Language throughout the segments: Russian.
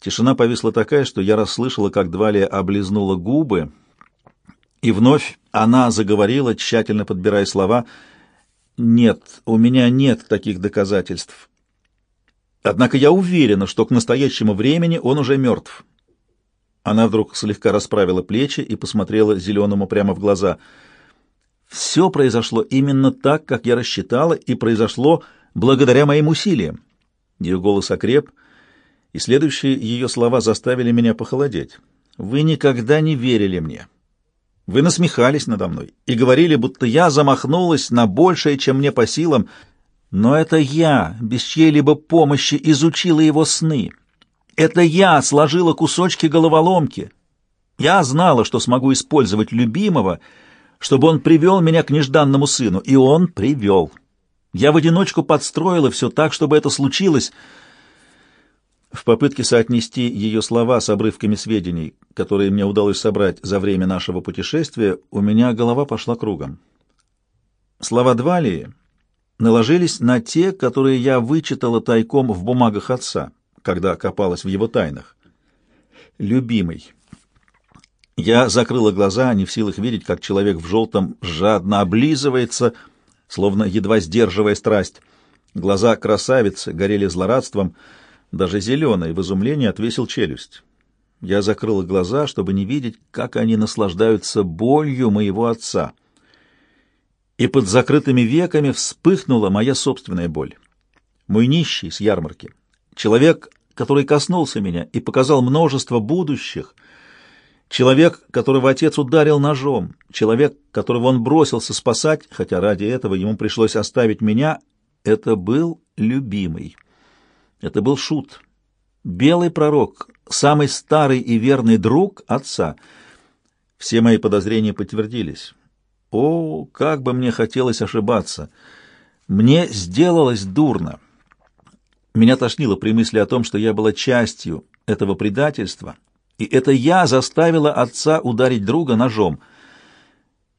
Тишина повисла такая, что я расслышала, как Двалия облизнула губы, и вновь она заговорила, тщательно подбирая слова. «Нет, у меня нет таких доказательств. Однако я уверена, что к настоящему времени он уже мертв». Она вдруг слегка расправила плечи и посмотрела Зеленому прямо в глаза. «Все произошло именно так, как я рассчитала, и произошло благодаря моим усилиям». Ее голос окреп — и следующие ее слова заставили меня похолодеть. «Вы никогда не верили мне. Вы насмехались надо мной и говорили, будто я замахнулась на большее, чем мне по силам, но это я, без чьей-либо помощи, изучила его сны. Это я сложила кусочки головоломки. Я знала, что смогу использовать любимого, чтобы он привел меня к нежданному сыну, и он привел. Я в одиночку подстроила все так, чтобы это случилось — в попытке соотнести ее слова с обрывками сведений, которые мне удалось собрать за время нашего путешествия, у меня голова пошла кругом. Слова Двалии наложились на те, которые я вычитала тайком в бумагах отца, когда копалась в его тайнах. «Любимый». Я закрыла глаза, не в силах видеть, как человек в желтом жадно облизывается, словно едва сдерживая страсть. Глаза красавицы горели злорадством — даже зеленый в изумлении отвесил челюсть. Я закрыла глаза, чтобы не видеть, как они наслаждаются болью моего отца. И под закрытыми веками вспыхнула моя собственная боль. Мой нищий с ярмарки. Человек, который коснулся меня и показал множество будущих. Человек, которого отец ударил ножом. Человек, которого он бросился спасать, хотя ради этого ему пришлось оставить меня. Это был любимый. Это был Шут, белый пророк, самый старый и верный друг отца. Все мои подозрения подтвердились. О, как бы мне хотелось ошибаться! Мне сделалось дурно. Меня тошнило при мысли о том, что я была частью этого предательства, и это я заставила отца ударить друга ножом.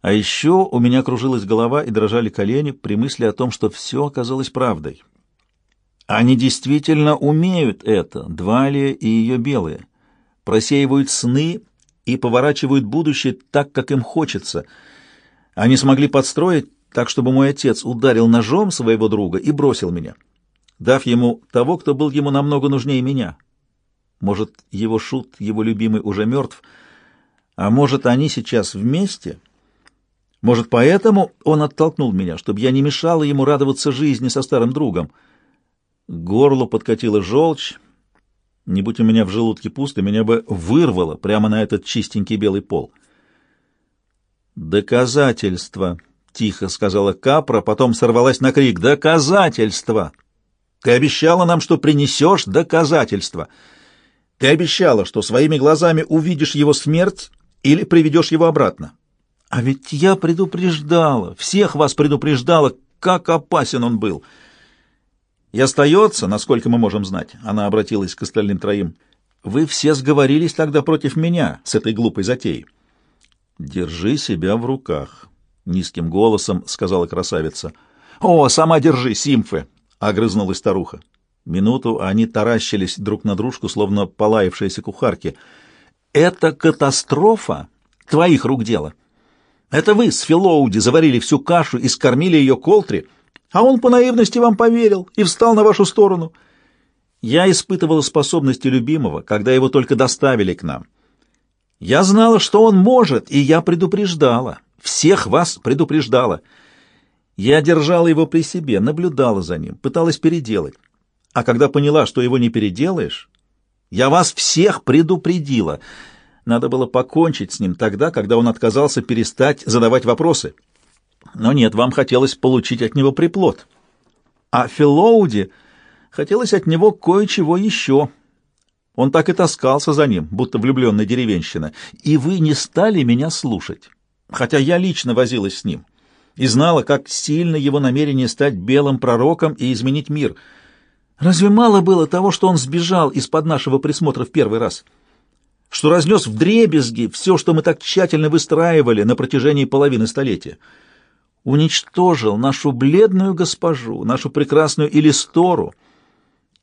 А еще у меня кружилась голова и дрожали колени при мысли о том, что все оказалось правдой. Они действительно умеют это, Двалия и ее белые. Просеивают сны и поворачивают будущее так, как им хочется. Они смогли подстроить так, чтобы мой отец ударил ножом своего друга и бросил меня, дав ему того, кто был ему намного нужнее меня. Может, его шут, его любимый, уже мертв, а может, они сейчас вместе? Может, поэтому он оттолкнул меня, чтобы я не мешала ему радоваться жизни со старым другом?» К горлу подкатила желчь. Не будь у меня в желудке пусто, меня бы вырвало прямо на этот чистенький белый пол. «Доказательства!» — тихо сказала Капра, потом сорвалась на крик. «Доказательства! Ты обещала нам, что принесешь доказательства. Ты обещала, что своими глазами увидишь его смерть или приведешь его обратно. А ведь я предупреждала, всех вас предупреждала, как опасен он был». И остается, насколько мы можем знать, она обратилась к остальным троим, вы все сговорились тогда против меня с этой глупой затеей. Держи себя в руках, низким голосом сказала красавица. О, сама держи, Симфы, огрызнулась старуха. Минуту они таращились друг на дружку, словно полаявшиеся кухарки. Это катастрофа твоих рук дело. Это вы с Филоуди заварили всю кашу и скормили ее Колтри, а он по наивности вам поверил и встал на вашу сторону. Я испытывала способности любимого, когда его только доставили к нам. Я знала, что он может, и я предупреждала. Всех вас предупреждала. Я держала его при себе, наблюдала за ним, пыталась переделать. А когда поняла, что его не переделаешь, я вас всех предупредила. Надо было покончить с ним тогда, когда он отказался перестать задавать вопросы. Но нет, вам хотелось получить от него приплод. А Филоуди хотелось от него кое-чего еще. Он так и таскался за ним, будто влюбленная деревенщина. И вы не стали меня слушать, хотя я лично возилась с ним и знала, как сильно его намерение стать белым пророком и изменить мир. Разве мало было того, что он сбежал из-под нашего присмотра в первый раз? Что разнес в дребезги все, что мы так тщательно выстраивали на протяжении половины столетия? Уничтожил нашу бледную госпожу, нашу прекрасную Илистору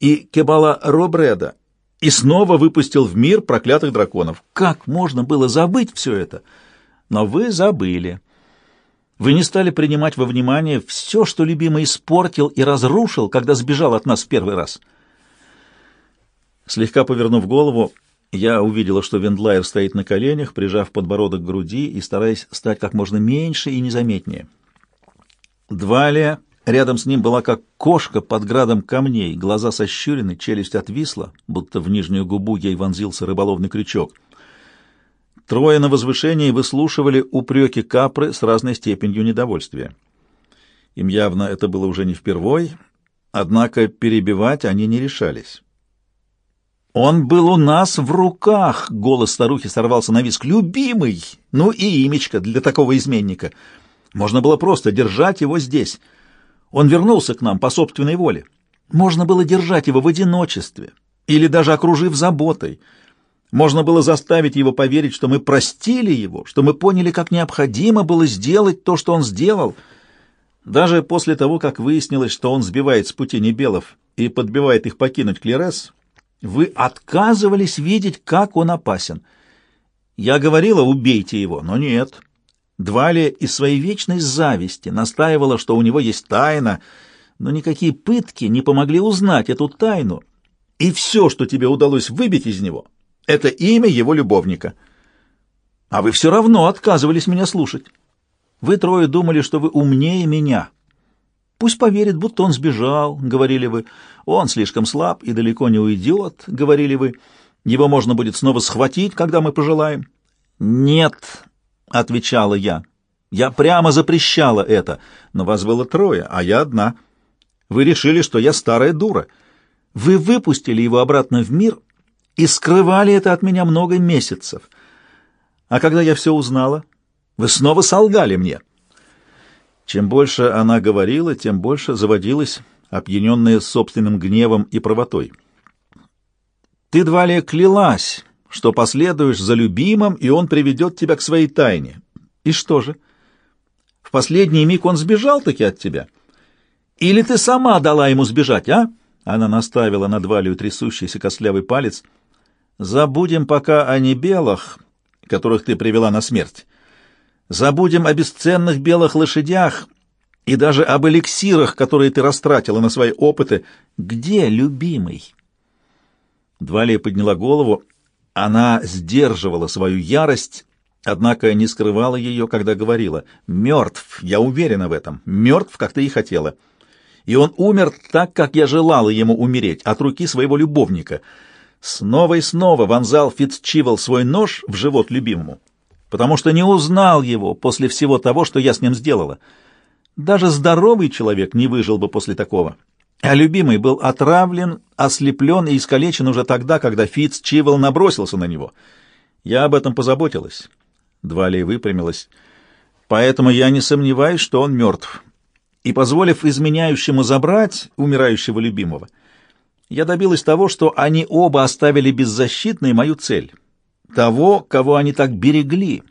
и Кебала Робреда, и снова выпустил в мир проклятых драконов. Как можно было забыть все это? Но вы забыли. Вы не стали принимать во внимание все, что любимый испортил и разрушил, когда сбежал от нас в первый раз. Слегка повернув голову, я увидела, что Вендлайер стоит на коленях, прижав подбородок к груди и стараясь стать как можно меньше и незаметнее. Двалия рядом с ним была как кошка под градом камней, глаза сощурены, челюсть отвисла, будто в нижнюю губу ей вонзился рыболовный крючок — Трое на возвышении выслушивали упреки Капры с разной степенью недовольствия. Им явно это было уже не впервой, однако перебивать они не решались. «Он был у нас в руках!» — голос старухи сорвался на виск. «Любимый! Ну и имечко для такого изменника! Можно было просто держать его здесь. Он вернулся к нам по собственной воле. Можно было держать его в одиночестве или даже окружив заботой». Можно было заставить его поверить, что мы простили его, что мы поняли, как необходимо было сделать то, что он сделал. Даже после того, как выяснилось, что он сбивает с пути Небелов и подбивает их покинуть Клерес, вы отказывались видеть, как он опасен. Я говорила, убейте его, но нет. Двалия из своей вечной зависти настаивала, что у него есть тайна, но никакие пытки не помогли узнать эту тайну, и все, что тебе удалось выбить из него — это имя его любовника. А вы все равно отказывались меня слушать. Вы трое думали, что вы умнее меня. Пусть поверит, будто он сбежал, — говорили вы. Он слишком слаб и далеко не уйдет, — говорили вы. Его можно будет снова схватить, когда мы пожелаем. Нет, — отвечала я. Я прямо запрещала это, но вас было трое, а я одна. Вы решили, что я старая дура. Вы выпустили его обратно в мир и скрывали это от меня много месяцев. А когда я все узнала, вы снова солгали мне. Чем больше она говорила, тем больше заводилась, опьяненная собственным гневом и правотой. Ты, Двалия, клялась, что последуешь за любимым, и он приведет тебя к своей тайне. И что же? В последний миг он сбежал-таки от тебя? Или ты сама дала ему сбежать, а? Она наставила на Двалию трясущийся костлявый палец — Забудем пока о небелах, которых ты привела на смерть. Забудем о бесценных белых лошадях и даже об эликсирах, которые ты растратила на свои опыты. Где любимый?» Двалия подняла голову. Она сдерживала свою ярость, однако не скрывала ее, когда говорила. «Мертв, я уверена в этом. Мертв, как ты и хотела. И он умер так, как я желала ему умереть, от руки своего любовника». Снова и снова вонзал Фитцчивел свой нож в живот любимому, потому что не узнал его после всего того, что я с ним сделала. Даже здоровый человек не выжил бы после такого. А любимый был отравлен, ослеплен и искалечен уже тогда, когда Фитцчивел набросился на него. Я об этом позаботилась. Двалия выпрямилась. Поэтому я не сомневаюсь, что он мертв. И, позволив изменяющему забрать умирающего любимого, — я добилась того, что они оба оставили беззащитной мою цель. Того, кого они так берегли.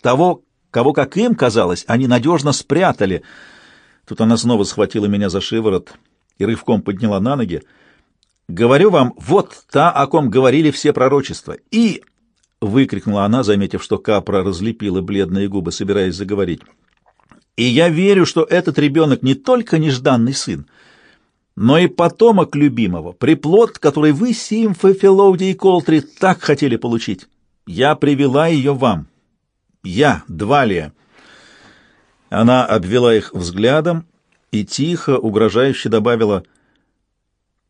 Того, кого, как им казалось, они надежно спрятали. Тут она снова схватила меня за шиворот и рывком подняла на ноги. «Говорю вам, вот та, о ком говорили все пророчества. И...» — выкрикнула она, заметив, что Капра разлепила бледные губы, собираясь заговорить. «И я верю, что этот ребенок не только нежданный сын, — но и потомок любимого, приплод, который вы, Симфы, Филоуди и Колтри, так хотели получить. Я привела ее вам. Я, Двалия. Она обвела их взглядом и тихо, угрожающе добавила,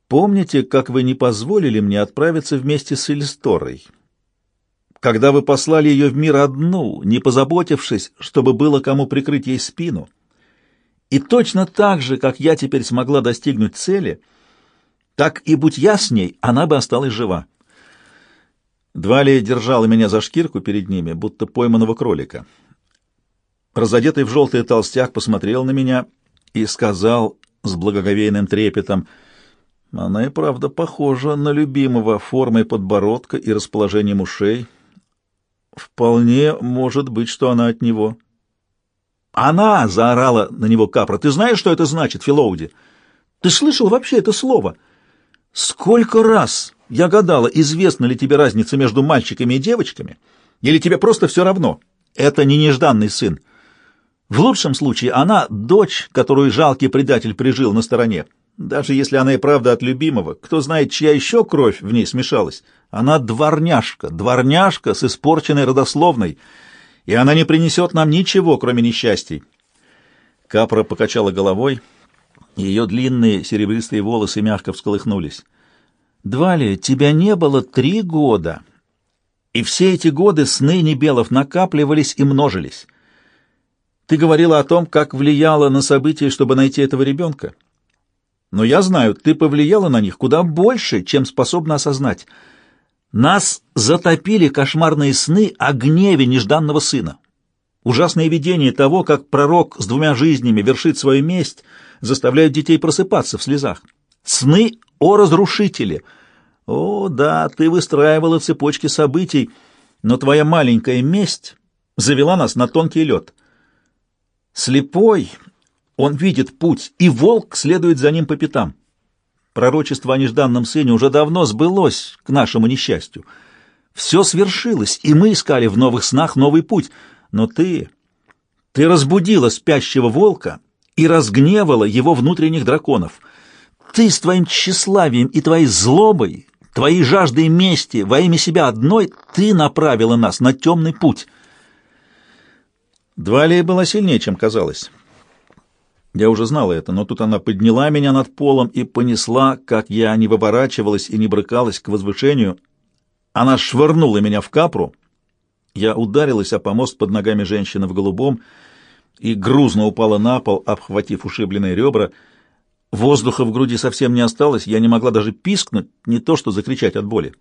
«Помните, как вы не позволили мне отправиться вместе с Эльсторой?» когда вы послали ее в мир одну, не позаботившись, чтобы было кому прикрыть ей спину. И точно так же, как я теперь смогла достигнуть цели, так и будь я с ней, она бы осталась жива. Двалия держала меня за шкирку перед ними, будто пойманного кролика. Разодетый в желтый толстяк посмотрел на меня и сказал с благоговейным трепетом, «Она и правда похожа на любимого формой подбородка и расположением ушей. Вполне может быть, что она от него». «Она!» — заорала на него Капра. «Ты знаешь, что это значит, Филоуди? Ты слышал вообще это слово? Сколько раз Я гадала, известна ли тебе разница между мальчиками и девочками, или тебе просто все равно. Это не нежданный сын. В лучшем случае она — дочь, которую жалкий предатель прижил на стороне. Даже если она и правда от любимого, кто знает, чья еще кровь в ней смешалась. Она дворняжка, дворняжка с испорченной родословной, и она не принесет нам ничего, кроме несчастий. Капра покачала головой, и ее длинные серебристые волосы мягко всколыхнулись. «Двали, тебя не было три года, и все эти годы сны Небелов накапливались и множились. Ты говорила о том, как влияла на события, чтобы найти этого ребенка. Но я знаю, ты повлияла на них куда больше, чем способна осознать. Нас затопили кошмарные сны о гневе нежданного сына. Ужасное видение того, как пророк с двумя жизнями вершит свою месть, заставляют детей просыпаться в слезах. Сны о разрушителе. О, да, ты выстраивала цепочки событий, но твоя маленькая месть завела нас на тонкий лед. Слепой, он видит путь, и волк следует за ним по пятам. Пророчество о нежданном сыне уже давно сбылось к нашему несчастью. Все свершилось, и мы искали в новых снах новый путь — но ты... Ты разбудила спящего волка и разгневала его внутренних драконов. Ты с твоим тщеславием и твоей злобой, твоей жаждой мести во имя себя одной, ты направила нас на темный путь. Двалия была сильнее, чем казалось. Я уже знала это, но тут она подняла меня над полом и понесла, как я не выворачивалась и не брыкалась к возвышению. Она швырнула меня в капру, я ударилась о помост под ногами женщины в голубом и грузно упала на пол, обхватив ушибленные ребра. Воздуха в груди совсем не осталось, я не могла даже пискнуть, не то что закричать от боли.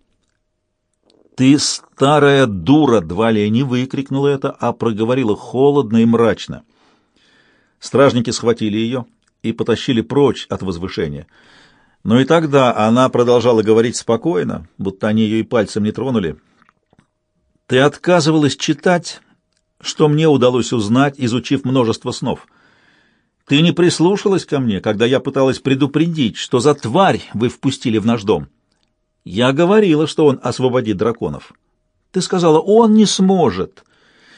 «Ты старая дура!» — Двалия не выкрикнула это, а проговорила холодно и мрачно. Стражники схватили ее и потащили прочь от возвышения. Но и тогда она продолжала говорить спокойно, будто они ее и пальцем не тронули. Ты отказывалась читать, что мне удалось узнать, изучив множество снов. Ты не прислушалась ко мне, когда я пыталась предупредить, что за тварь вы впустили в наш дом. Я говорила, что он освободит драконов. Ты сказала, он не сможет.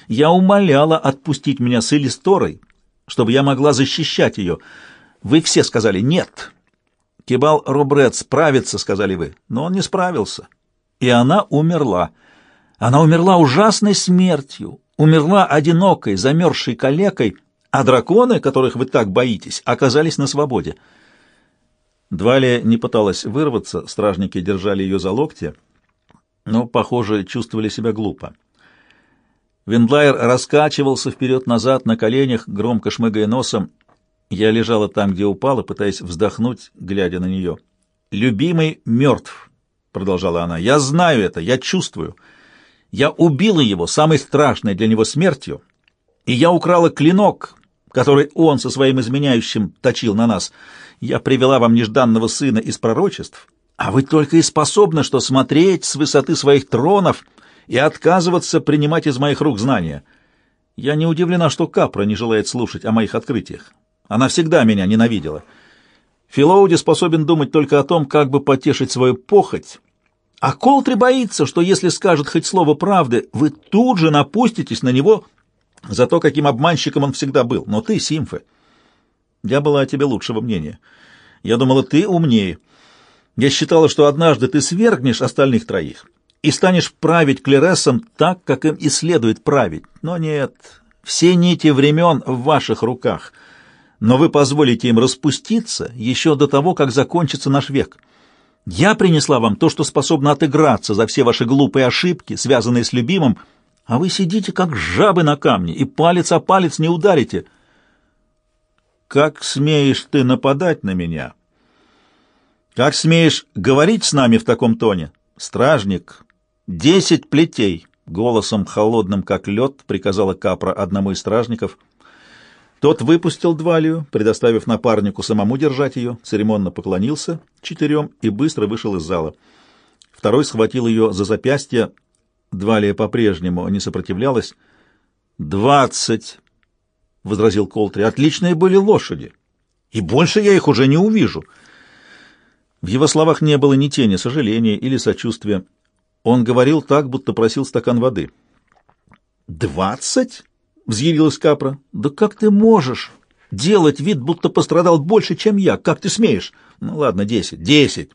Я умоляла отпустить меня с Элисторой, чтобы я могла защищать ее. Вы все сказали «нет». Кибал Робрет справится, сказали вы, но он не справился. И она умерла. Она умерла ужасной смертью, умерла одинокой, замерзшей калекой, а драконы, которых вы так боитесь, оказались на свободе. Двалия не пыталась вырваться, стражники держали ее за локти, но, похоже, чувствовали себя глупо. Виндлайер раскачивался вперед-назад на коленях, громко шмыгая носом. Я лежала там, где упала, пытаясь вздохнуть, глядя на нее. «Любимый мертв», — продолжала она. «Я знаю это, я чувствую». Я убила его самой страшной для него смертью, и я украла клинок, который он со своим изменяющим точил на нас. Я привела вам нежданного сына из пророчеств, а вы только и способны что смотреть с высоты своих тронов и отказываться принимать из моих рук знания. Я не удивлена, что Капра не желает слушать о моих открытиях. Она всегда меня ненавидела. Филоуди способен думать только о том, как бы потешить свою похоть, а Колтри боится, что если скажет хоть слово правды, вы тут же напуститесь на него за то, каким обманщиком он всегда был. Но ты, Симфе, я была о тебе лучшего мнения. Я думала, ты умнее. Я считала, что однажды ты свергнешь остальных троих и станешь править Клересом так, как им и следует править. Но нет, все нити времен в ваших руках, но вы позволите им распуститься еще до того, как закончится наш век». Я принесла вам то, что способно отыграться за все ваши глупые ошибки, связанные с любимым, а вы сидите как жабы на камне и палец о палец не ударите. Как смеешь ты нападать на меня? Как смеешь говорить с нами в таком тоне? Стражник, десять плетей, голосом холодным, как лед, приказала Капра одному из стражников — тот выпустил Двалию, предоставив напарнику самому держать ее, церемонно поклонился четырем и быстро вышел из зала. Второй схватил ее за запястье. Двалия по-прежнему не сопротивлялась. «Двадцать!» — возразил Колтри. «Отличные были лошади, и больше я их уже не увижу». В его словах не было ни тени сожаления или сочувствия. Он говорил так, будто просил стакан воды. «Двадцать?» — взъярилась Капра. «Да как ты можешь делать вид, будто пострадал больше, чем я? Как ты смеешь?» «Ну ладно, десять, десять.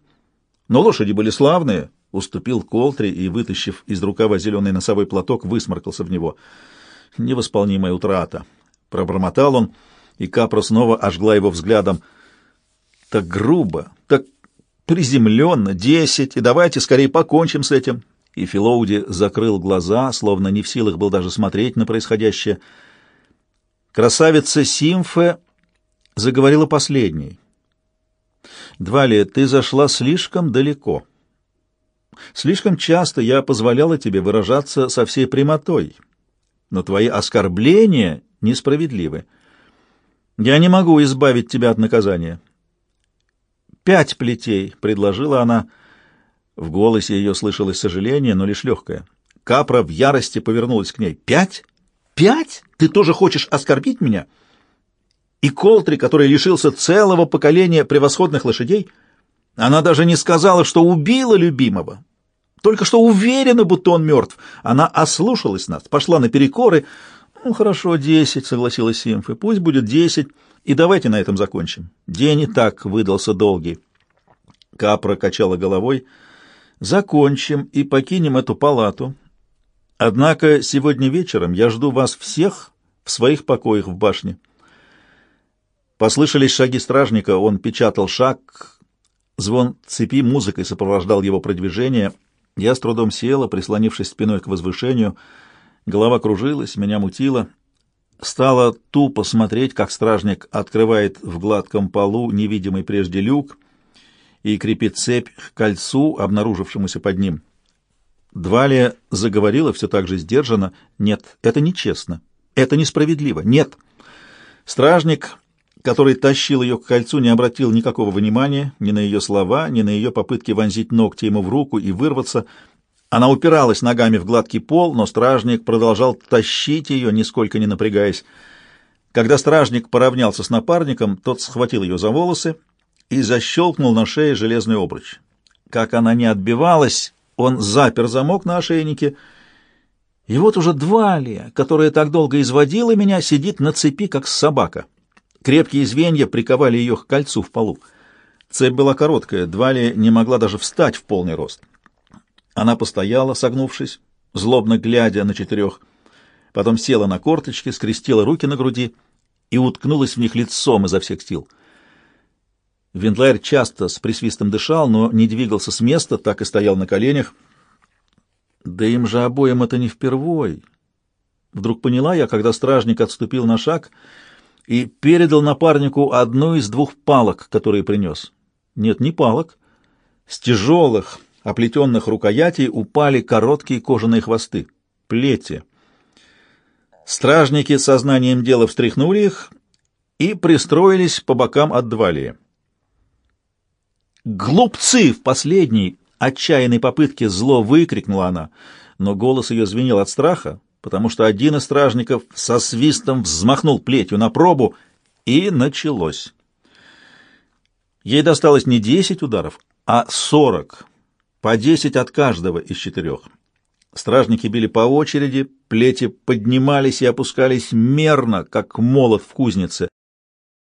Но лошади были славные», — уступил Колтри и, вытащив из рукава зеленый носовой платок, высморкался в него. «Невосполнимая утрата», — пробормотал он, и Капра снова ожгла его взглядом. «Так грубо, так приземленно, десять, и давайте скорее покончим с этим». И Филоуди закрыл глаза, словно не в силах был даже смотреть на происходящее. Красавица Симфе заговорила последней. «Двали, ты зашла слишком далеко. Слишком часто я позволяла тебе выражаться со всей прямотой, но твои оскорбления несправедливы. Я не могу избавить тебя от наказания. «Пять плетей», — предложила она. В голосе ее слышалось сожаление, но лишь легкое. Капра в ярости повернулась к ней. «Пять? Пять? Ты тоже хочешь оскорбить меня?» И Колтри, который лишился целого поколения превосходных лошадей, она даже не сказала, что убила любимого, только что уверена, будто он мертв. Она ослушалась нас, пошла на перекоры. «Ну, хорошо, десять», — согласилась Симфа. «Пусть будет десять». И давайте на этом закончим. День и так выдался долгий. Капра качала головой. Закончим и покинем эту палату. Однако сегодня вечером я жду вас всех в своих покоях в башне. Послышались шаги стражника, он печатал шаг. Звон цепи музыкой сопровождал его продвижение. Я с трудом села, прислонившись спиной к возвышению. Голова кружилась, меня мутило. Стало тупо смотреть, как стражник открывает в гладком полу невидимый прежде люк и крепит цепь к кольцу, обнаружившемуся под ним. Двалия заговорила все так же сдержанно. «Нет, это нечестно. Это несправедливо. Нет». Стражник, который тащил ее к кольцу, не обратил никакого внимания ни на ее слова, ни на ее попытки вонзить ногти ему в руку и вырваться — она упиралась ногами в гладкий пол, но стражник продолжал тащить ее, нисколько не напрягаясь. Когда стражник поравнялся с напарником, тот схватил ее за волосы и защелкнул на шее железный обруч. Как она не отбивалась, он запер замок на ошейнике. И вот уже Двалия, которая так долго изводила меня, сидит на цепи, как собака. Крепкие звенья приковали ее к кольцу в полу. Цепь была короткая, Двалия не могла даже встать в полный рост. Она постояла, согнувшись, злобно глядя на четырех, потом села на корточки, скрестила руки на груди и уткнулась в них лицом изо всех сил. Виндлайр часто с присвистом дышал, но не двигался с места, так и стоял на коленях. Да им же обоим это не впервой. Вдруг поняла я, когда стражник отступил на шаг и передал напарнику одну из двух палок, которые принес. Нет, не палок. С тяжелых, оплетенных рукоятей упали короткие кожаные хвосты, плети. Стражники сознанием дела встряхнули их и пристроились по бокам от Двалии. «Глупцы!» — в последней отчаянной попытке зло выкрикнула она, но голос ее звенел от страха, потому что один из стражников со свистом взмахнул плетью на пробу, и началось. Ей досталось не десять ударов, а сорок по десять от каждого из четырех. Стражники били по очереди, плети поднимались и опускались мерно, как молот в кузнице.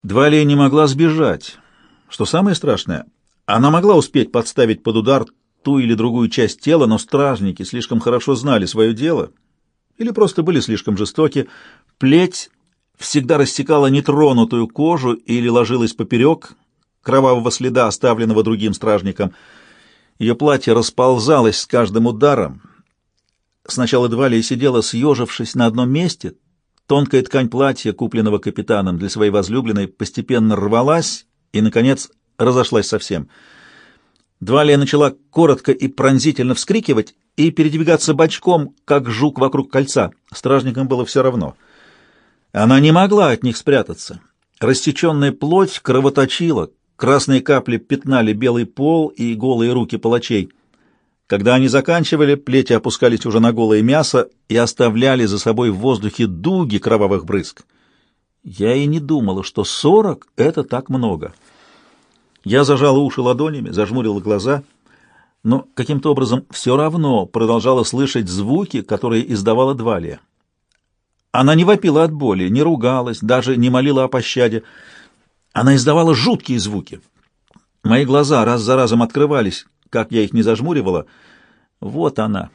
Двалия не могла сбежать. Что самое страшное, она могла успеть подставить под удар ту или другую часть тела, но стражники слишком хорошо знали свое дело или просто были слишком жестоки. Плеть всегда рассекала нетронутую кожу или ложилась поперек кровавого следа, оставленного другим стражником — ее платье расползалось с каждым ударом. Сначала Двалия сидела, съежившись на одном месте. Тонкая ткань платья, купленного капитаном для своей возлюбленной, постепенно рвалась и, наконец, разошлась совсем. Двалия начала коротко и пронзительно вскрикивать и передвигаться бочком, как жук вокруг кольца. Стражникам было все равно. Она не могла от них спрятаться. Рассеченная плоть кровоточила, Красные капли пятнали белый пол и голые руки палачей. Когда они заканчивали, плети опускались уже на голое мясо и оставляли за собой в воздухе дуги кровавых брызг. Я и не думала, что сорок — это так много. Я зажала уши ладонями, зажмурила глаза, но каким-то образом все равно продолжала слышать звуки, которые издавала Двалия. Она не вопила от боли, не ругалась, даже не молила о пощаде. Она издавала жуткие звуки. Мои глаза раз за разом открывались, как я их не зажмуривала. Вот она,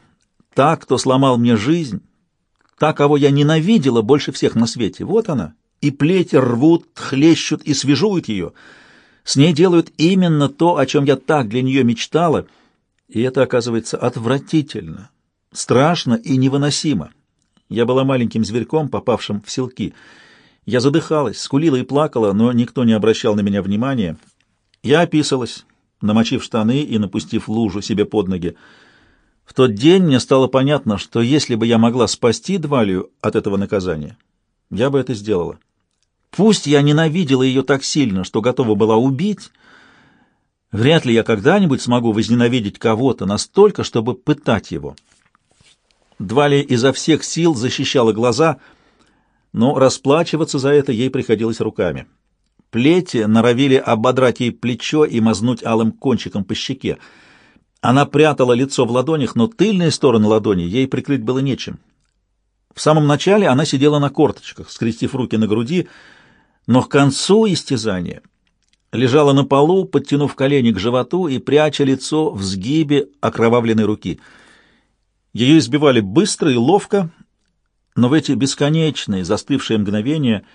та, кто сломал мне жизнь, та, кого я ненавидела больше всех на свете. Вот она. И плети рвут, хлещут и свяжут ее — с ней делают именно то, о чем я так для нее мечтала, и это оказывается отвратительно, страшно и невыносимо. Я была маленьким зверьком, попавшим в селки. Я задыхалась, скулила и плакала, но никто не обращал на меня внимания. Я описалась, намочив штаны и напустив лужу себе под ноги. В тот день мне стало понятно, что если бы я могла спасти Двалию от этого наказания, я бы это сделала. Пусть я ненавидела ее так сильно, что готова была убить, вряд ли я когда-нибудь смогу возненавидеть кого-то настолько, чтобы пытать его. Двали изо всех сил защищала глаза, но расплачиваться за это ей приходилось руками. Плети норовили ободрать ей плечо и мазнуть алым кончиком по щеке. Она прятала лицо в ладонях, но тыльные стороны ладони ей прикрыть было нечем. В самом начале она сидела на корточках, скрестив руки на груди, но к концу истязания лежала на полу, подтянув колени к животу и пряча лицо в сгибе окровавленной руки. Ее избивали быстро и ловко, но в эти бесконечные застывшие мгновения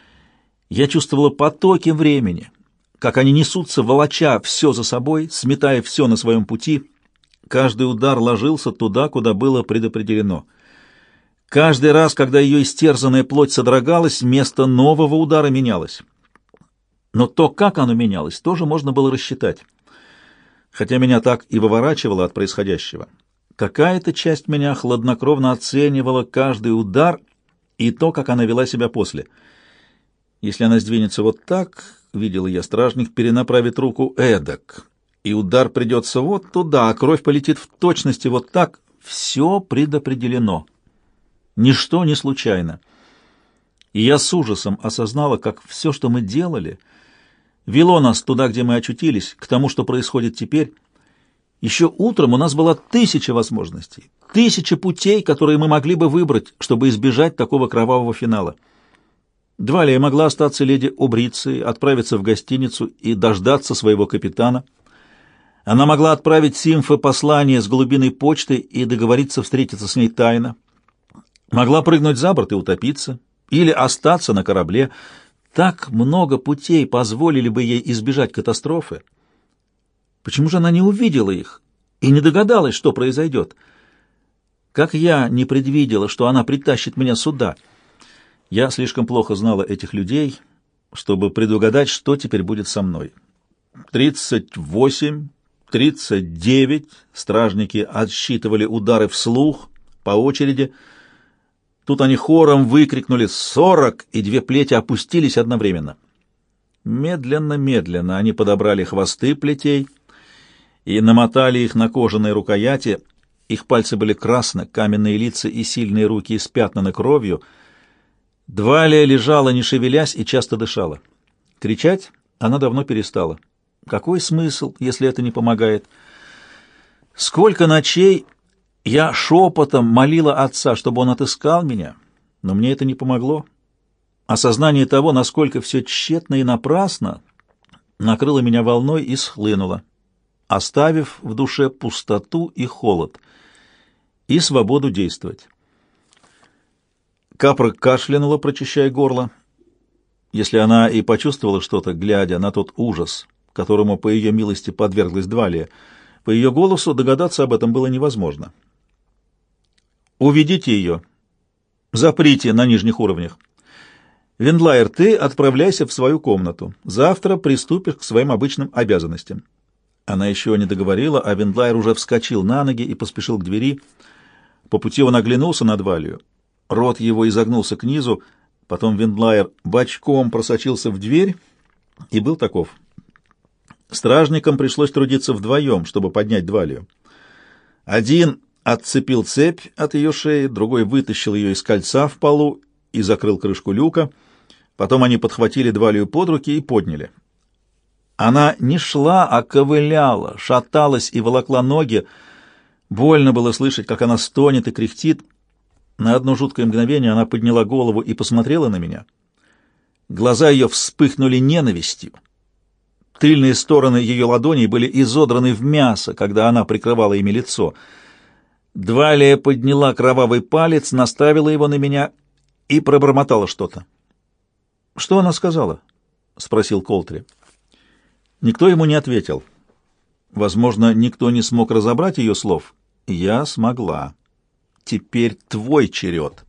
я чувствовала потоки времени, как они несутся, волоча все за собой, сметая все на своем пути. Каждый удар ложился туда, куда было предопределено. Каждый раз, когда ее истерзанная плоть содрогалась, место нового удара менялось. Но то, как оно менялось, тоже можно было рассчитать. Хотя меня так и выворачивало от происходящего. Какая-то часть меня хладнокровно оценивала каждый удар и то, как она вела себя после. Если она сдвинется вот так, видел я, стражник перенаправит руку эдак, и удар придется вот туда, а кровь полетит в точности вот так. Все предопределено. Ничто не случайно. И я с ужасом осознала, как все, что мы делали, вело нас туда, где мы очутились, к тому, что происходит теперь. Еще утром у нас была тысяча возможностей, тысяча путей, которые мы могли бы выбрать, чтобы избежать такого кровавого финала. Двалия могла остаться леди Обрицией, отправиться в гостиницу и дождаться своего капитана. Она могла отправить Симфе послание с голубиной почтой и договориться встретиться с ней тайно. Могла прыгнуть за борт и утопиться, или остаться на корабле. Так много путей позволили бы ей избежать катастрофы. Почему же она не увидела их и не догадалась, что произойдет? Как я не предвидела, что она притащит меня сюда? Я слишком плохо знала этих людей, чтобы предугадать, что теперь будет со мной. Тридцать восемь, тридцать девять стражники отсчитывали удары вслух по очереди — Тут они хором выкрикнули «Сорок!» и две плети опустились одновременно. Медленно-медленно они подобрали хвосты плетей и намотали их на кожаные рукояти. Их пальцы были красны, каменные лица и сильные руки испятнаны кровью. Двалия лежала, не шевелясь, и часто дышала. Кричать она давно перестала. Какой смысл, если это не помогает? Сколько ночей я шепотом молила отца, чтобы он отыскал меня, но мне это не помогло. Осознание того, насколько все тщетно и напрасно, накрыло меня волной и схлынуло, оставив в душе пустоту и холод и свободу действовать. Капра кашлянула, прочищая горло. Если она и почувствовала что-то, глядя на тот ужас, которому по ее милости подверглась Двалия, по ее голосу догадаться об этом было невозможно. Уведите ее. Заприте на нижних уровнях. Вендлайер, ты отправляйся в свою комнату. Завтра приступишь к своим обычным обязанностям. Она еще не договорила, а Вендлайер уже вскочил на ноги и поспешил к двери. По пути он оглянулся на Двалию. Рот его изогнулся к низу, потом Вендлайер бочком просочился в дверь и был таков. Стражникам пришлось трудиться вдвоем, чтобы поднять Двалию. Один отцепил цепь от ее шеи, другой вытащил ее из кольца в полу и закрыл крышку люка. Потом они подхватили Двалию под руки и подняли. Она не шла, а ковыляла, шаталась и волокла ноги. Больно было слышать, как она стонет и кряхтит. На одно жуткое мгновение она подняла голову и посмотрела на меня. Глаза ее вспыхнули ненавистью. Тыльные стороны ее ладоней были изодраны в мясо, когда она прикрывала ими лицо. Двалия подняла кровавый палец, наставила его на меня и пробормотала что-то. «Что она сказала?» — спросил Колтри. Никто ему не ответил. Возможно, никто не смог разобрать ее слов. Я смогла. Теперь твой черед.